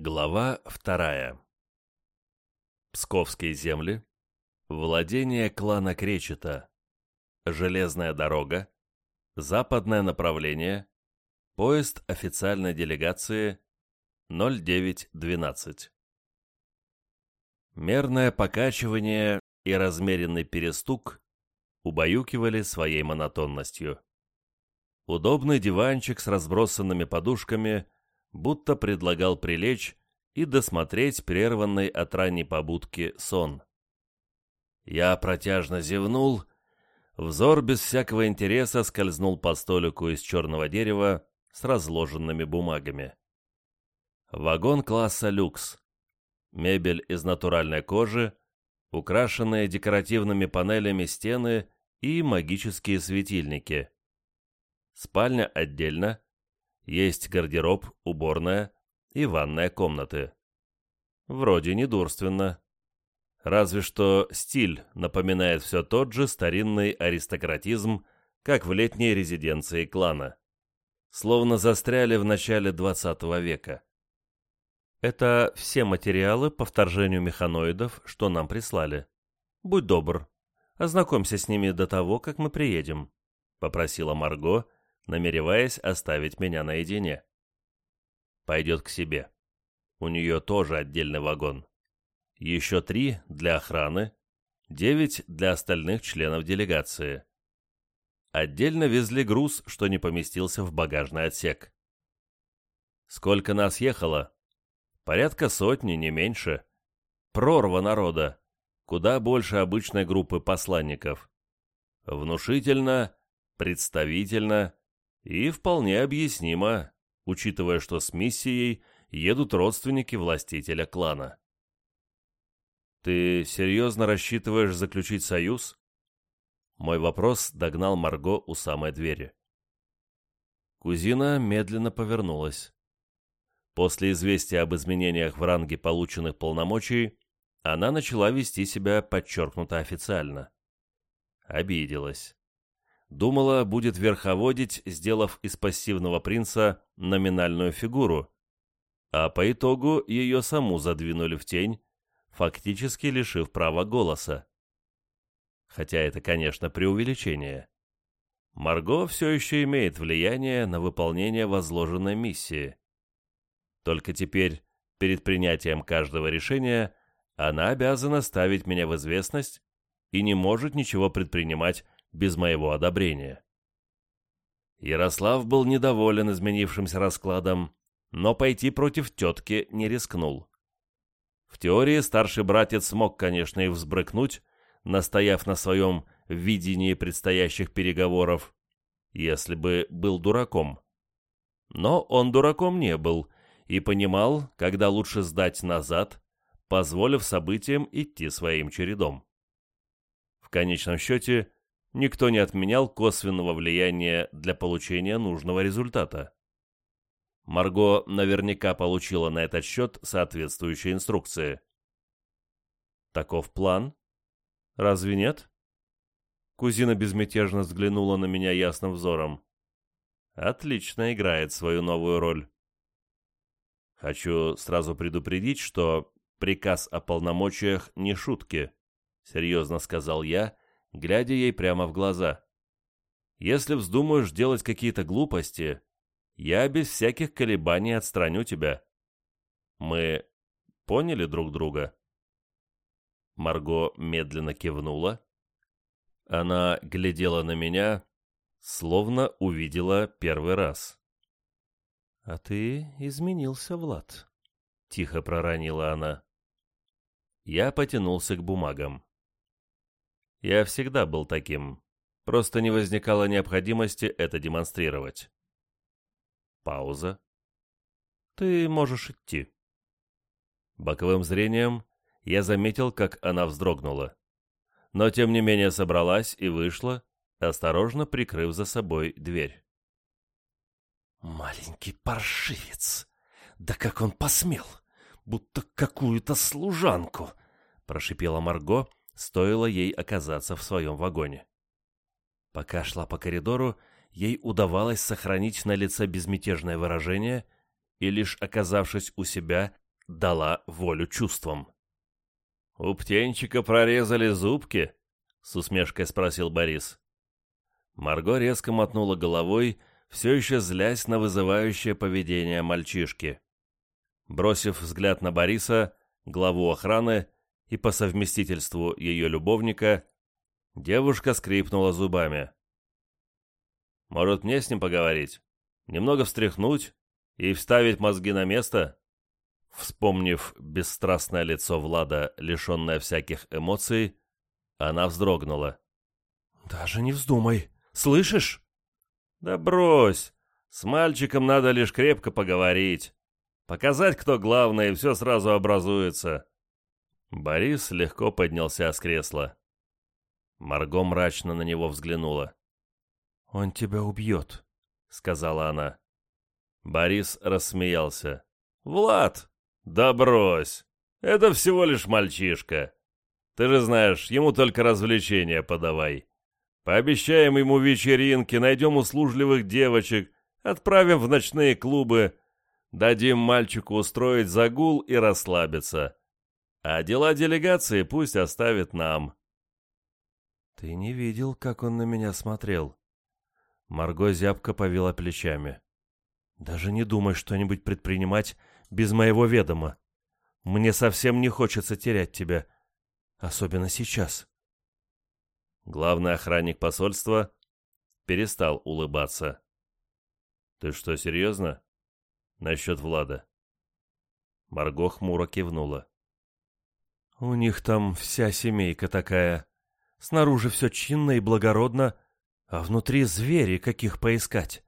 Глава вторая. Псковские земли. Владение клана Кречета. Железная дорога. Западное направление. Поезд официальной делегации 0912. Мерное покачивание и размеренный перестук убаюкивали своей монотонностью. Удобный диванчик с разбросанными подушками – будто предлагал прилечь и досмотреть прерванный от ранней побудки сон. Я протяжно зевнул, взор без всякого интереса скользнул по столику из черного дерева с разложенными бумагами. Вагон класса люкс. Мебель из натуральной кожи, украшенные декоративными панелями стены и магические светильники. Спальня отдельно, есть гардероб, уборная и ванная комнаты. Вроде недурственно. Разве что стиль напоминает все тот же старинный аристократизм, как в летней резиденции клана. Словно застряли в начале 20 века. Это все материалы по вторжению механоидов, что нам прислали. Будь добр, ознакомься с ними до того, как мы приедем, — попросила Марго, — намереваясь оставить меня наедине. Пойдет к себе. У нее тоже отдельный вагон. Еще три для охраны, девять для остальных членов делегации. Отдельно везли груз, что не поместился в багажный отсек. Сколько нас ехало? Порядка сотни, не меньше. Прорва народа. Куда больше обычной группы посланников. Внушительно, представительно, и вполне объяснимо, учитывая, что с миссией едут родственники властителя клана. «Ты серьезно рассчитываешь заключить союз?» Мой вопрос догнал Марго у самой двери. Кузина медленно повернулась. После известия об изменениях в ранге полученных полномочий, она начала вести себя подчеркнуто официально. Обиделась. Думала, будет верховодить, сделав из пассивного принца номинальную фигуру. А по итогу ее саму задвинули в тень, фактически лишив права голоса. Хотя это, конечно, преувеличение. Марго все еще имеет влияние на выполнение возложенной миссии. Только теперь, перед принятием каждого решения, она обязана ставить меня в известность и не может ничего предпринимать без моего одобрения. Ярослав был недоволен изменившимся раскладом, но пойти против тетки не рискнул. В теории старший братец смог, конечно, и взбрыкнуть, настояв на своем видении предстоящих переговоров, если бы был дураком. Но он дураком не был и понимал, когда лучше сдать назад, позволив событиям идти своим чередом. В конечном счете, никто не отменял косвенного влияния для получения нужного результата. Марго наверняка получила на этот счет соответствующие инструкции. Таков план? Разве нет? Кузина безмятежно взглянула на меня ясным взором. Отлично играет свою новую роль. Хочу сразу предупредить, что приказ о полномочиях не шутки, серьезно сказал я, глядя ей прямо в глаза. «Если вздумаешь делать какие-то глупости, я без всяких колебаний отстраню тебя. Мы поняли друг друга?» Марго медленно кивнула. Она глядела на меня, словно увидела первый раз. «А ты изменился, Влад», — тихо проронила она. Я потянулся к бумагам. Я всегда был таким. Просто не возникало необходимости это демонстрировать. Пауза. Ты можешь идти. Боковым зрением я заметил, как она вздрогнула. Но тем не менее собралась и вышла, осторожно прикрыв за собой дверь. «Маленький паршивец! Да как он посмел! Будто какую-то служанку!» — прошипела Марго, стоило ей оказаться в своем вагоне. Пока шла по коридору, ей удавалось сохранить на лице безмятежное выражение, и лишь оказавшись у себя, дала волю чувствам. «У птенчика прорезали зубки?» — с усмешкой спросил Борис. Марго резко мотнула головой, все еще злясь на вызывающее поведение мальчишки. Бросив взгляд на Бориса, главу охраны и по совместительству ее любовника, девушка скрипнула зубами. «Может, мне с ним поговорить? Немного встряхнуть и вставить мозги на место?» Вспомнив бесстрастное лицо Влада, лишенное всяких эмоций, она вздрогнула. «Даже не вздумай. Слышишь?» «Да брось. С мальчиком надо лишь крепко поговорить. Показать, кто главный, и все сразу образуется». Борис легко поднялся с кресла. Марго мрачно на него взглянула. «Он тебя убьет», — сказала она. Борис рассмеялся. «Влад, да брось! Это всего лишь мальчишка. Ты же знаешь, ему только развлечения подавай. Пообещаем ему вечеринки, найдем услужливых девочек, отправим в ночные клубы, дадим мальчику устроить загул и расслабиться. А дела делегации пусть оставит нам. Ты не видел, как он на меня смотрел? Марго зябко повела плечами. Даже не думай что-нибудь предпринимать без моего ведома. Мне совсем не хочется терять тебя, особенно сейчас. Главный охранник посольства перестал улыбаться. «Ты что, серьезно? Насчет Влада?» Марго хмуро кивнула. «У них там вся семейка такая. Снаружи все чинно и благородно, а внутри звери, каких поискать.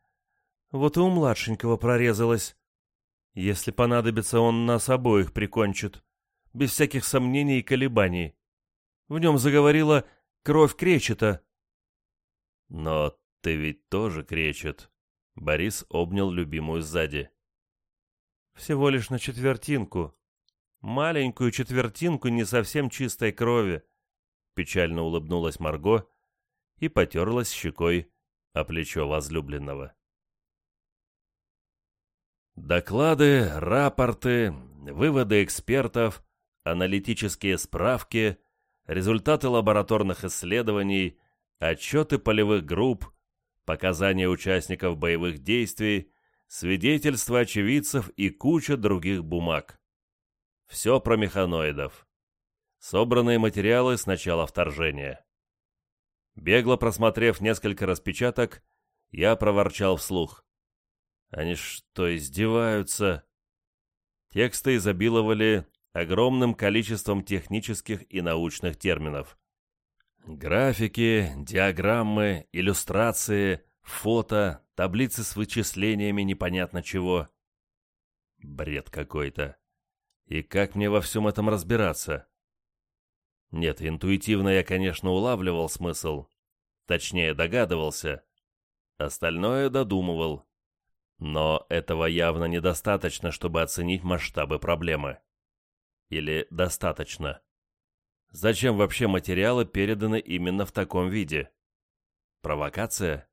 Вот и у младшенького прорезалось. Если понадобится, он нас обоих прикончит. Без всяких сомнений и колебаний. В нем заговорила кровь кречета. Но ты ведь тоже кречет. Борис обнял любимую сзади. Всего лишь на четвертинку. Маленькую четвертинку не совсем чистой крови. Печально улыбнулась Марго и потерлась щекой о плечо возлюбленного. Доклады, рапорты, выводы экспертов, аналитические справки, результаты лабораторных исследований, отчеты полевых групп, показания участников боевых действий, свидетельства очевидцев и куча других бумаг. Все про механоидов. Собранные материалы с начала вторжения. Бегло просмотрев несколько распечаток, я проворчал вслух. Они что, издеваются? Тексты изобиловали огромным количеством технических и научных терминов. Графики, диаграммы, иллюстрации, фото, таблицы с вычислениями непонятно чего. Бред какой-то. И как мне во всем этом разбираться? Нет, интуитивно я, конечно, улавливал смысл. Точнее, догадывался. Остальное додумывал. Но этого явно недостаточно, чтобы оценить масштабы проблемы. Или достаточно? Зачем вообще материалы переданы именно в таком виде? Провокация?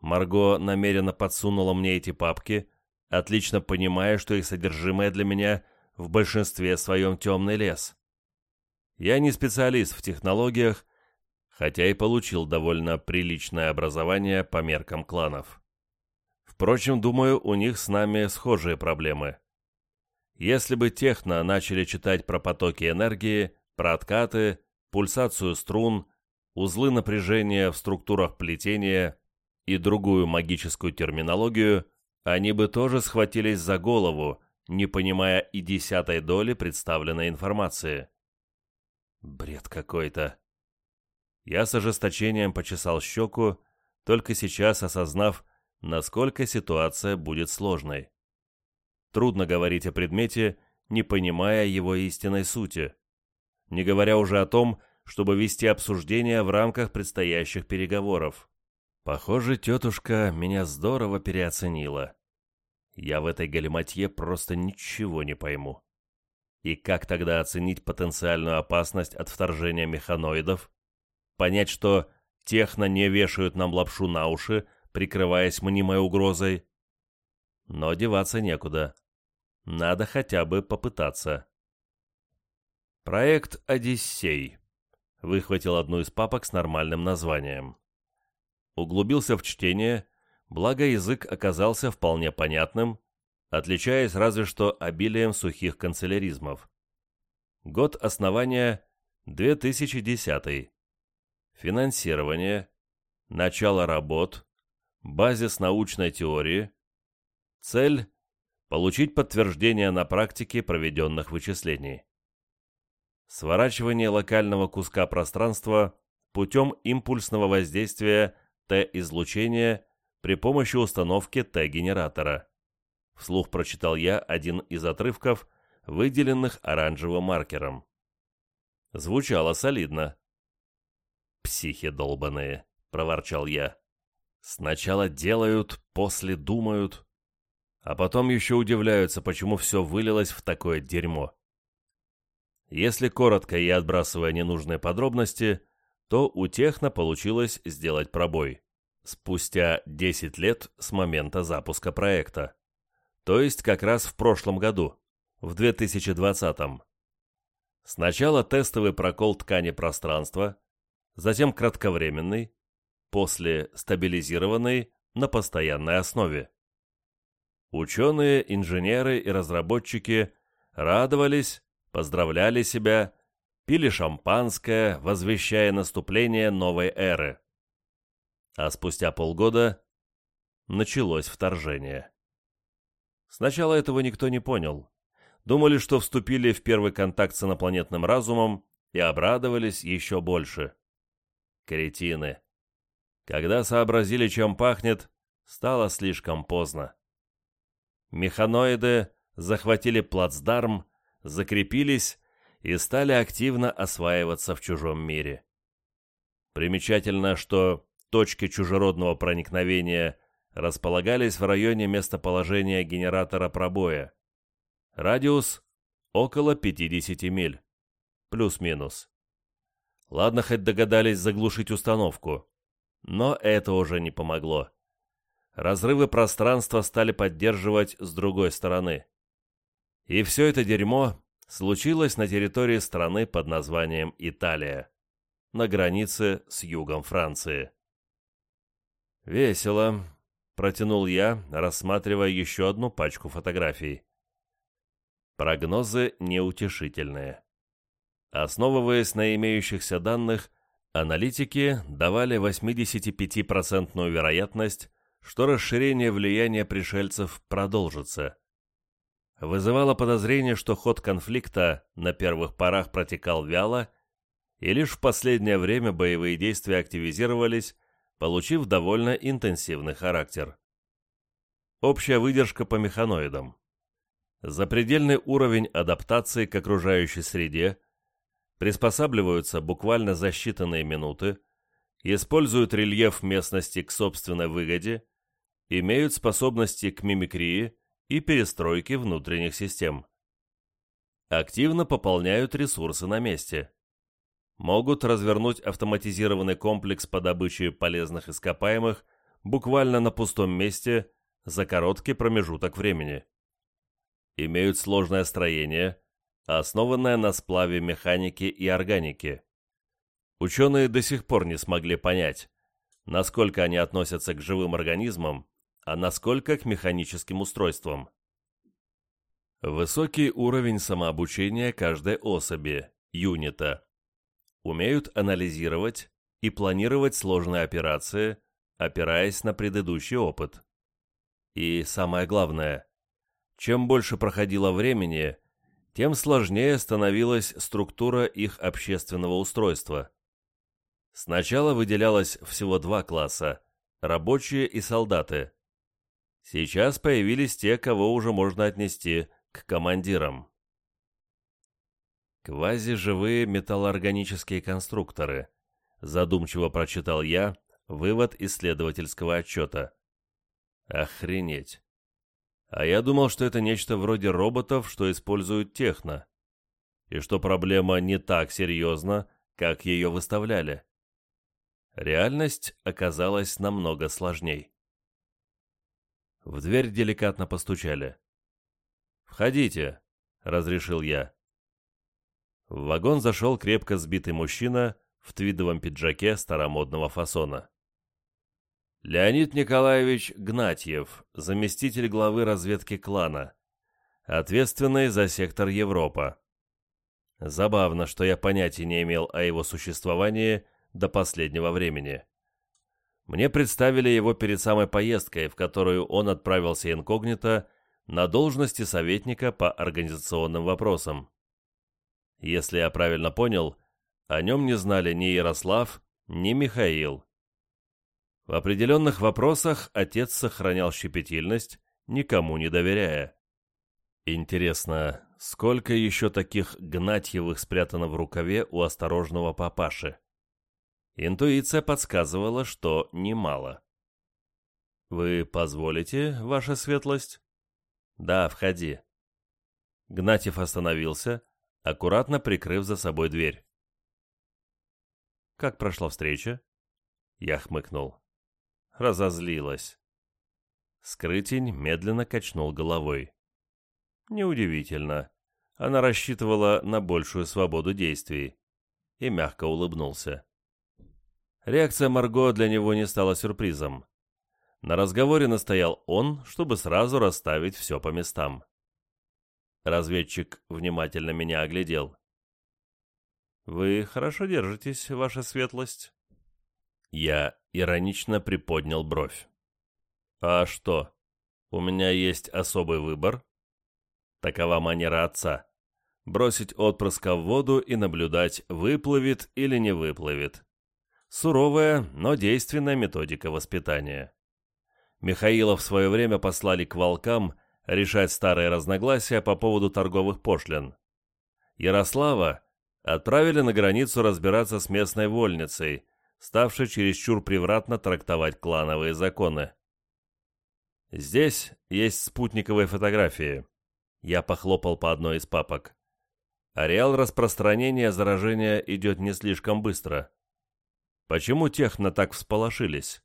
Марго намеренно подсунула мне эти папки, отлично понимая, что их содержимое для меня в большинстве своем темный лес. Я не специалист в технологиях, хотя и получил довольно приличное образование по меркам кланов. Впрочем, думаю, у них с нами схожие проблемы. Если бы техно начали читать про потоки энергии, про откаты, пульсацию струн, узлы напряжения в структурах плетения и другую магическую терминологию, они бы тоже схватились за голову, не понимая и десятой доли представленной информации. Бред какой-то. Я с ожесточением почесал щеку, только сейчас осознав, насколько ситуация будет сложной. Трудно говорить о предмете, не понимая его истинной сути, не говоря уже о том, чтобы вести обсуждение в рамках предстоящих переговоров. Похоже, тетушка меня здорово переоценила. Я в этой галиматье просто ничего не пойму. И как тогда оценить потенциальную опасность от вторжения механоидов? Понять, что техно не вешают нам лапшу на уши, прикрываясь мнимой угрозой. Но деваться некуда. Надо хотя бы попытаться. Проект «Одиссей» выхватил одну из папок с нормальным названием. Углубился в чтение, благо язык оказался вполне понятным, отличаясь разве что обилием сухих канцеляризмов. Год основания 2010. Финансирование. Начало работ. Базис научной теории. Цель – получить подтверждение на практике проведенных вычислений. Сворачивание локального куска пространства путем импульсного воздействия Т-излучения при помощи установки Т-генератора. Вслух прочитал я один из отрывков, выделенных оранжевым маркером. Звучало солидно. «Психи долбаные», — проворчал я. «Сначала делают, после думают, а потом еще удивляются, почему все вылилось в такое дерьмо». Если коротко и отбрасывая ненужные подробности, то у Техно получилось сделать пробой. Спустя 10 лет с момента запуска проекта. То есть как раз в прошлом году, в 2020 -м. Сначала тестовый прокол ткани пространства, затем кратковременный, после стабилизированный на постоянной основе. Ученые, инженеры и разработчики радовались, поздравляли себя, пили шампанское, возвещая наступление новой эры. А спустя полгода началось вторжение. Сначала этого никто не понял. Думали, что вступили в первый контакт с инопланетным разумом и обрадовались еще больше. Кретины. Когда сообразили, чем пахнет, стало слишком поздно. Механоиды захватили плацдарм, закрепились и стали активно осваиваться в чужом мире. Примечательно, что точки чужеродного проникновения располагались в районе местоположения генератора пробоя. Радиус – около 50 миль. Плюс-минус. Ладно, хоть догадались заглушить установку. Но это уже не помогло. Разрывы пространства стали поддерживать с другой стороны. И все это дерьмо случилось на территории страны под названием Италия, на границе с югом Франции. «Весело», — протянул я, рассматривая еще одну пачку фотографий. Прогнозы неутешительные. Основываясь на имеющихся данных, аналитики давали 85% вероятность, что расширение влияния пришельцев продолжится. Вызывало подозрение, что ход конфликта на первых порах протекал вяло, и лишь в последнее время боевые действия активизировались, получив довольно интенсивный характер. Общая выдержка по механоидам. Запредельный уровень адаптации к окружающей среде, приспосабливаются буквально за считанные минуты, используют рельеф местности к собственной выгоде, имеют способности к мимикрии и перестройке внутренних систем. Активно пополняют ресурсы на месте. Могут развернуть автоматизированный комплекс по добыче полезных ископаемых буквально на пустом месте за короткий промежуток времени имеют сложное строение, основанное на сплаве механики и органики. Ученые до сих пор не смогли понять, насколько они относятся к живым организмам, а насколько к механическим устройствам. Высокий уровень самообучения каждой особи, юнита. Умеют анализировать и планировать сложные операции, опираясь на предыдущий опыт. И самое главное, чем больше проходило времени, тем сложнее становилась структура их общественного устройства. Сначала выделялось всего два класса – рабочие и солдаты. Сейчас появились те, кого уже можно отнести к командирам. Квазиживые металлоорганические конструкторы. Задумчиво прочитал я вывод исследовательского отчета. Охренеть. А я думал, что это нечто вроде роботов, что используют техно. И что проблема не так серьезна, как ее выставляли. Реальность оказалась намного сложней. В дверь деликатно постучали. «Входите», — разрешил я. В вагон зашел крепко сбитый мужчина в твидовом пиджаке старомодного фасона. Леонид Николаевич Гнатьев, заместитель главы разведки клана, ответственный за сектор Европа. Забавно, что я понятия не имел о его существовании до последнего времени. Мне представили его перед самой поездкой, в которую он отправился инкогнито на должности советника по организационным вопросам. Если я правильно понял, о нем не знали ни Ярослав, ни Михаил. В определенных вопросах отец сохранял щепетильность, никому не доверяя. Интересно, сколько еще таких Гнатьевых спрятано в рукаве у осторожного папаши? Интуиция подсказывала, что немало. «Вы позволите, ваша светлость?» «Да, входи». Гнатьев остановился, аккуратно прикрыв за собой дверь. «Как прошла встреча?» Я хмыкнул. Разозлилась. Скрытень медленно качнул головой. Неудивительно. Она рассчитывала на большую свободу действий. И мягко улыбнулся. Реакция Марго для него не стала сюрпризом. На разговоре настоял он, чтобы сразу расставить все по местам. Разведчик внимательно меня оглядел. «Вы хорошо держитесь, ваша светлость?» Я иронично приподнял бровь. «А что, у меня есть особый выбор?» Такова манера отца. Бросить отпрыска в воду и наблюдать, выплывет или не выплывет. Суровая, но действенная методика воспитания. Михаила в свое время послали к волкам решать старые разногласия по поводу торговых пошлин. Ярослава отправили на границу разбираться с местной вольницей, ставшей чересчур превратно трактовать клановые законы. Здесь есть спутниковые фотографии. Я похлопал по одной из папок. Ареал распространения заражения идет не слишком быстро. Почему техно так всполошились?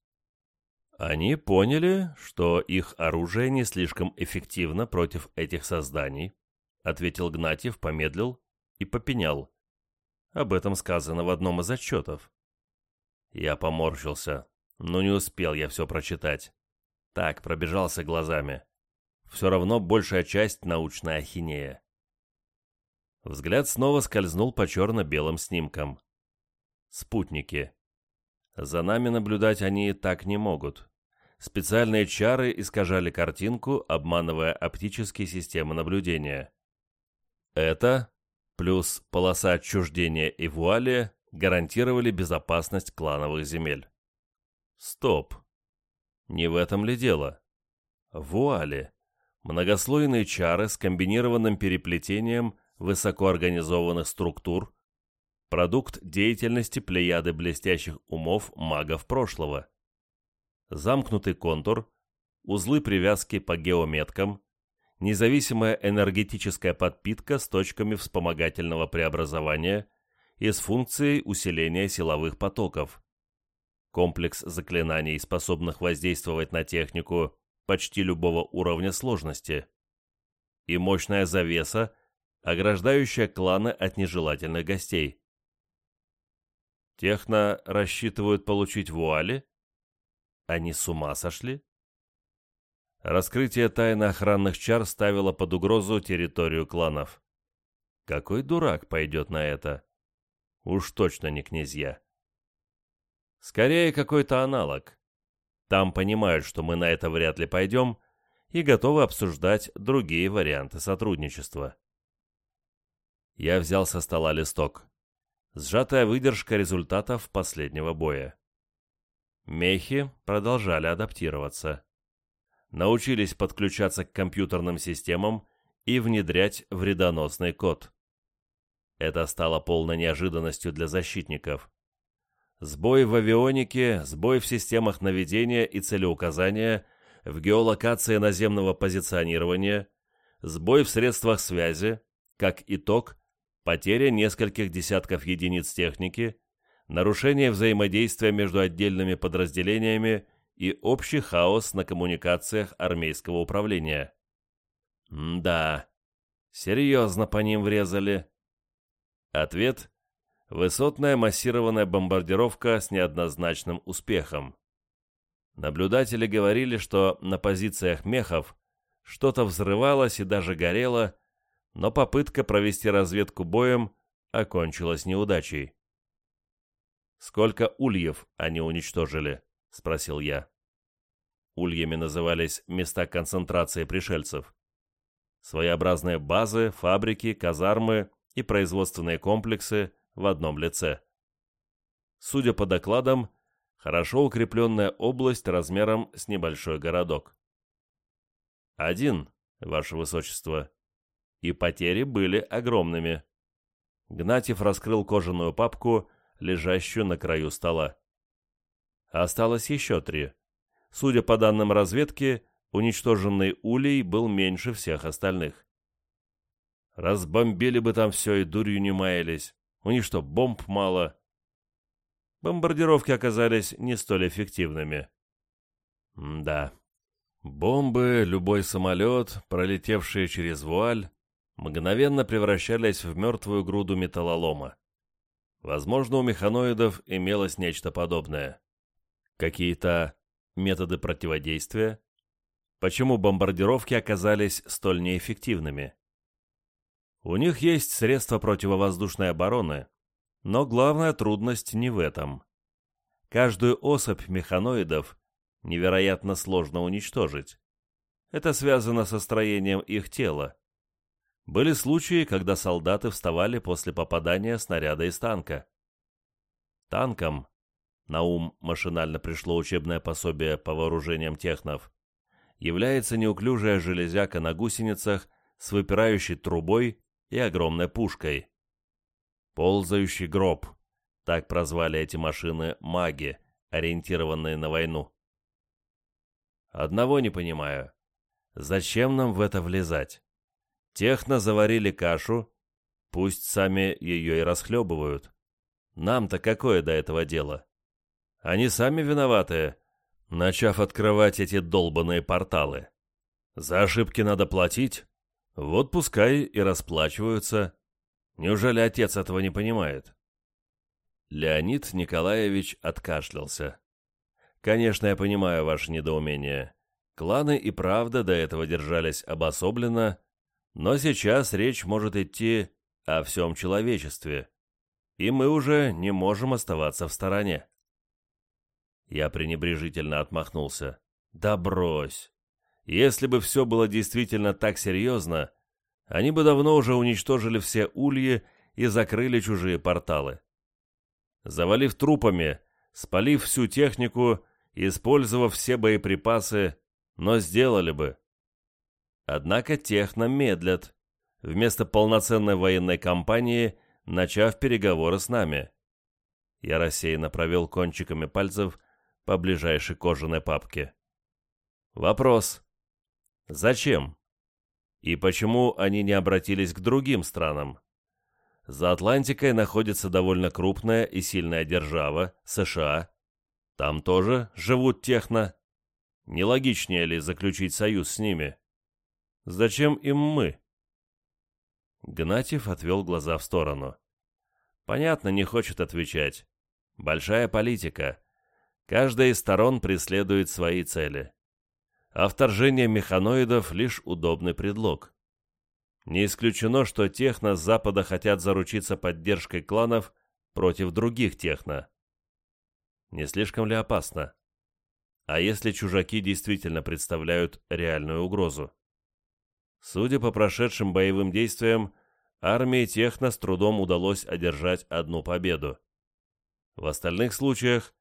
Они поняли, что их оружие не слишком эффективно против этих созданий, ответил Гнатьев, помедлил и попенял. Об этом сказано в одном из отчетов. Я поморщился, но не успел я все прочитать. Так, пробежался глазами. Все равно большая часть научная ахинея. Взгляд снова скользнул по черно-белым снимкам. Спутники. За нами наблюдать они так не могут. Специальные чары искажали картинку, обманывая оптические системы наблюдения. Это, плюс полоса отчуждения и вуали, гарантировали безопасность клановых земель. Стоп. Не в этом ли дело? Вуали. Многослойные чары с комбинированным переплетением высокоорганизованных структур, продукт деятельности плеяды блестящих умов магов прошлого. Замкнутый контур, узлы привязки по геометкам, независимая энергетическая подпитка с точками вспомогательного преобразования и с функцией усиления силовых потоков. Комплекс заклинаний, способных воздействовать на технику почти любого уровня сложности. И мощная завеса, ограждающая кланы от нежелательных гостей. Техно рассчитывают получить вуали? Они с ума сошли? Раскрытие тайны охранных чар ставило под угрозу территорию кланов. Какой дурак пойдет на это? Уж точно не князья. Скорее, какой-то аналог. Там понимают, что мы на это вряд ли пойдем, и готовы обсуждать другие варианты сотрудничества. Я взял со стола листок сжатая выдержка результатов последнего боя. Мехи продолжали адаптироваться. Научились подключаться к компьютерным системам и внедрять вредоносный код. Это стало полной неожиданностью для защитников. Сбой в авионике, сбой в системах наведения и целеуказания, в геолокации наземного позиционирования, сбой в средствах связи, как итог, потеря нескольких десятков единиц техники, нарушение взаимодействия между отдельными подразделениями и общий хаос на коммуникациях армейского управления. М да, Серьезно по ним врезали. Ответ — высотная массированная бомбардировка с неоднозначным успехом. Наблюдатели говорили, что на позициях мехов что-то взрывалось и даже горело, но попытка провести разведку боем окончилась неудачей. «Сколько ульев они уничтожили?» — спросил я. Ульями назывались места концентрации пришельцев. Своеобразные базы, фабрики, казармы и производственные комплексы в одном лице. Судя по докладам, хорошо укрепленная область размером с небольшой городок. Один, ваше высочество, и потери были огромными. Гнатьев раскрыл кожаную папку, лежащую на краю стола. Осталось еще три. Судя по данным разведки, уничтоженный улей был меньше всех остальных. Разбомбили бы там все и дурью не маялись. У них что, бомб мало? Бомбардировки оказались не столь эффективными. М да. Бомбы, любой самолет, пролетевшие через вуаль, мгновенно превращались в мертвую груду металлолома. Возможно, у механоидов имелось нечто подобное. Какие-то методы противодействия? Почему бомбардировки оказались столь неэффективными? У них есть средства противовоздушной обороны, но главная трудность не в этом. Каждую особь механоидов невероятно сложно уничтожить. Это связано со строением их тела. Были случаи, когда солдаты вставали после попадания снаряда из танка. Танкам, на ум машинально пришло учебное пособие по вооружениям технов, является неуклюжая железяка на гусеницах с выпирающей трубой и огромной пушкой. «Ползающий гроб», так прозвали эти машины маги, ориентированные на войну. Одного не понимаю. Зачем нам в это влезать? Техно заварили кашу, пусть сами ее и расхлебывают. Нам-то какое до этого дело? Они сами виноваты, начав открывать эти долбанные порталы. За ошибки надо платить, вот пускай и расплачиваются. Неужели отец этого не понимает? Леонид Николаевич откашлялся. Конечно, я понимаю ваше недоумение. Кланы и правда до этого держались обособленно, но сейчас речь может идти о всем человечестве, и мы уже не можем оставаться в стороне. Я пренебрежительно отмахнулся. Да брось. Если бы все было действительно так серьезно, они бы давно уже уничтожили все ульи и закрыли чужие порталы. Завалив трупами, спалив всю технику, использовав все боеприпасы, но сделали бы. Однако техно медлят, вместо полноценной военной кампании, начав переговоры с нами. Я рассеянно провел кончиками пальцев по ближайшей кожаной папке. Вопрос. Зачем? И почему они не обратились к другим странам? За Атлантикой находится довольно крупная и сильная держава, США. Там тоже живут техно. Нелогичнее ли заключить союз с ними? Зачем им мы?» Гнатьев отвел глаза в сторону. «Понятно, не хочет отвечать. Большая политика. Каждая из сторон преследует свои цели. А вторжение механоидов — лишь удобный предлог. Не исключено, что техно с Запада хотят заручиться поддержкой кланов против других техно. Не слишком ли опасно? А если чужаки действительно представляют реальную угрозу? Судя по прошедшим боевым действиям, армии Техно с трудом удалось одержать одну победу. В остальных случаях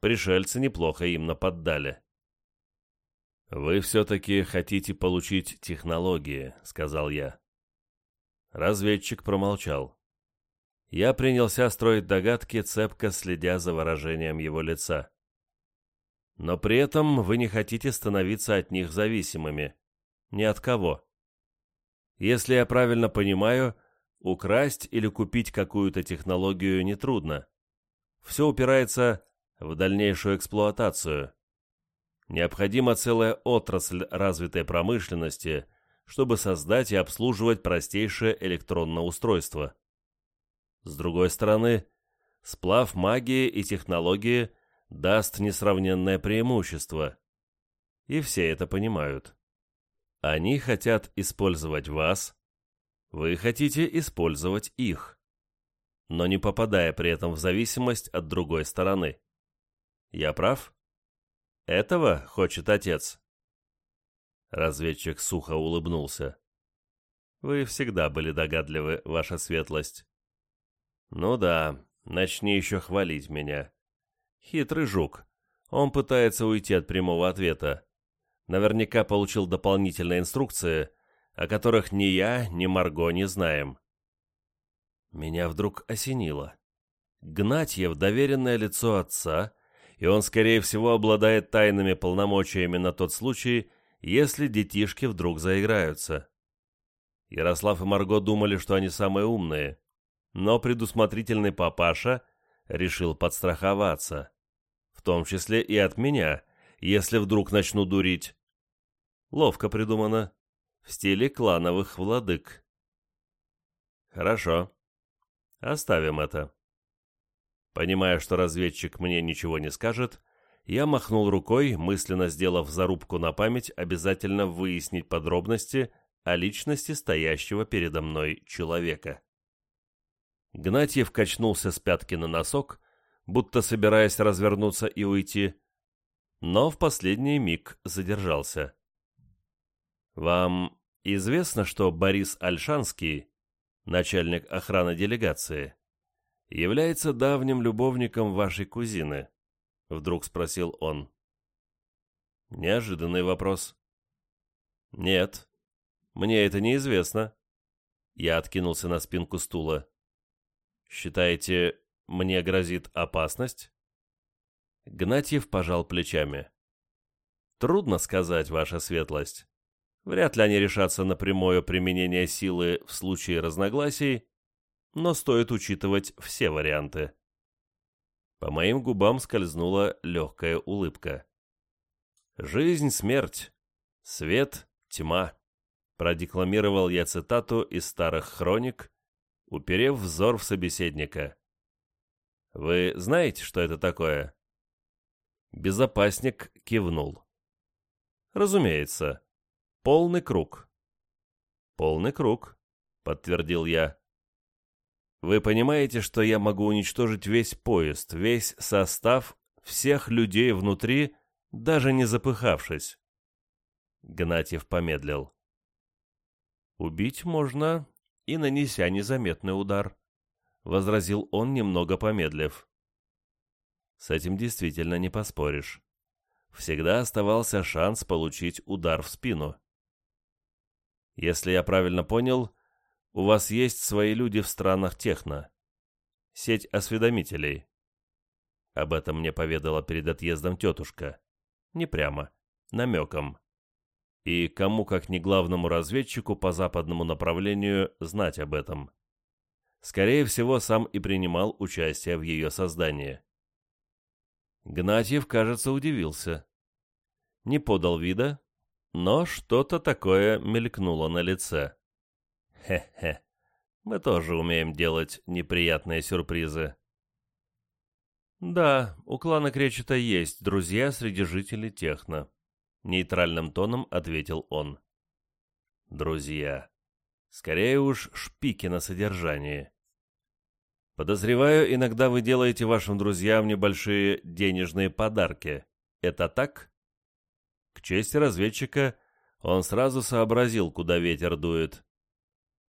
пришельцы неплохо им наподдали. «Вы все-таки хотите получить технологии», — сказал я. Разведчик промолчал. Я принялся строить догадки, цепко следя за выражением его лица. Но при этом вы не хотите становиться от них зависимыми. Ни от кого. Если я правильно понимаю, украсть или купить какую-то технологию нетрудно. Все упирается в дальнейшую эксплуатацию. Необходима целая отрасль развитой промышленности, чтобы создать и обслуживать простейшее электронное устройство. С другой стороны, сплав магии и технологии даст несравненное преимущество. И все это понимают. Они хотят использовать вас, вы хотите использовать их, но не попадая при этом в зависимость от другой стороны. Я прав? Этого хочет отец. Разведчик сухо улыбнулся. Вы всегда были догадливы, ваша светлость. Ну да, начни еще хвалить меня. Хитрый жук. Он пытается уйти от прямого ответа. Наверняка получил дополнительные инструкции, о которых ни я, ни Марго не знаем. Меня вдруг осенило. Гнатьев — доверенное лицо отца, и он, скорее всего, обладает тайными полномочиями на тот случай, если детишки вдруг заиграются. Ярослав и Марго думали, что они самые умные, но предусмотрительный папаша решил подстраховаться, в том числе и от меня, если вдруг начну дурить. Ловко придумано, в стиле клановых владык. Хорошо, оставим это. Понимая, что разведчик мне ничего не скажет, я махнул рукой, мысленно сделав зарубку на память обязательно выяснить подробности о личности стоящего передо мной человека. Гнатьев качнулся с пятки на носок, будто собираясь развернуться и уйти, но в последний миг задержался. «Вам известно, что Борис Альшанский, начальник охраны делегации, является давним любовником вашей кузины?» — вдруг спросил он. Неожиданный вопрос. «Нет, мне это неизвестно». Я откинулся на спинку стула. «Считаете, мне грозит опасность?» Гнатьев пожал плечами. «Трудно сказать, ваша светлость. Вряд ли они решатся на прямое применение силы в случае разногласий, но стоит учитывать все варианты». По моим губам скользнула легкая улыбка. «Жизнь, смерть, свет, тьма», — продекламировал я цитату из старых хроник, уперев взор в собеседника. «Вы знаете, что это такое?» Безопасник кивнул. «Разумеется. Полный круг». «Полный круг», — подтвердил я. «Вы понимаете, что я могу уничтожить весь поезд, весь состав, всех людей внутри, даже не запыхавшись?» Гнатьев помедлил. «Убить можно и нанеся незаметный удар», — возразил он, немного помедлив. С этим действительно не поспоришь. Всегда оставался шанс получить удар в спину. Если я правильно понял, у вас есть свои люди в странах техно. Сеть осведомителей. Об этом мне поведала перед отъездом тетушка. Не прямо, намеком и кому как не главному разведчику по западному направлению знать об этом. Скорее всего, сам и принимал участие в ее создании. Гнатьев, кажется, удивился. Не подал вида, но что-то такое мелькнуло на лице. Хе-хе, мы тоже умеем делать неприятные сюрпризы. Да, у клана Кречета есть друзья среди жителей Техно. Нейтральным тоном ответил он. Друзья. Скорее уж шпики на содержании. Подозреваю, иногда вы делаете вашим друзьям небольшие денежные подарки. Это так? К чести разведчика, он сразу сообразил, куда ветер дует.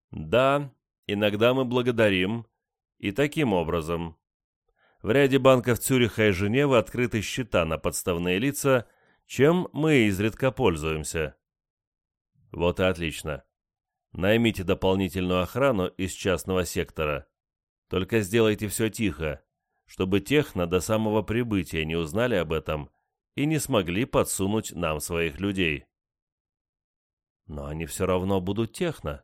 Да, иногда мы благодарим, и таким образом. В ряде банков Цюриха и Женевы открыты счета на подставные лица чем мы изредка пользуемся. Вот и отлично. Наймите дополнительную охрану из частного сектора. Только сделайте все тихо, чтобы техно до самого прибытия не узнали об этом и не смогли подсунуть нам своих людей. Но они все равно будут техно.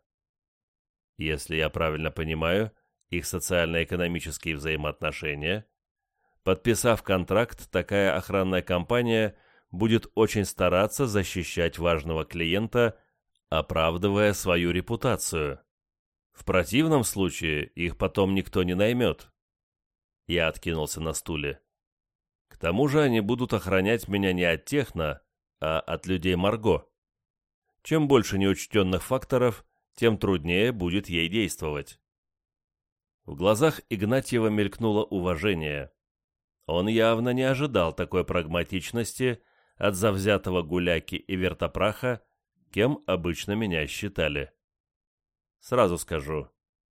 Если я правильно понимаю, их социально-экономические взаимоотношения, подписав контракт, такая охранная компания – будет очень стараться защищать важного клиента оправдывая свою репутацию. В противном случае их потом никто не наймет. Я откинулся на стуле. Тому же они будут охранять меня не от техно, а от людей Марго. Чем больше неучтенных факторов, тем труднее будет ей действовать. В глазах Игнатьева мелькнуло уважение. Он явно не ожидал такой прагматичности от завзятого гуляки и вертопраха, кем обычно меня считали. Сразу скажу,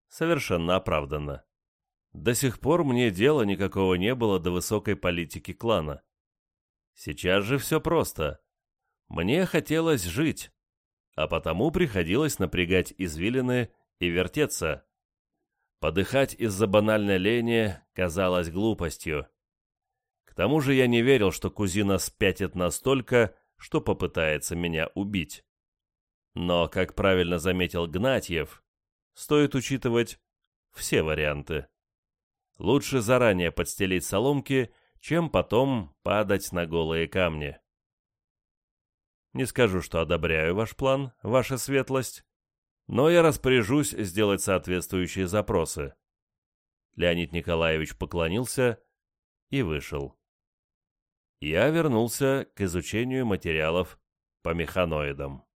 совершенно оправданно. До сих пор мне дела никакого не было до высокой политики клана. Сейчас же все просто. Мне хотелось жить, а потому приходилось напрягать извилины и вертеться. Подыхать из-за банальной лени казалось глупостью. К тому же я не верил, что кузина спятит настолько, что попытается меня убить. Но, как правильно заметил Гнатьев, стоит учитывать все варианты. Лучше заранее подстелить соломки, чем потом падать на голые камни. Не скажу, что одобряю ваш план, ваша светлость, но я распоряжусь сделать соответствующие запросы. Леонид Николаевич поклонился и вышел. Я вернулся к изучению материалов по механоидам.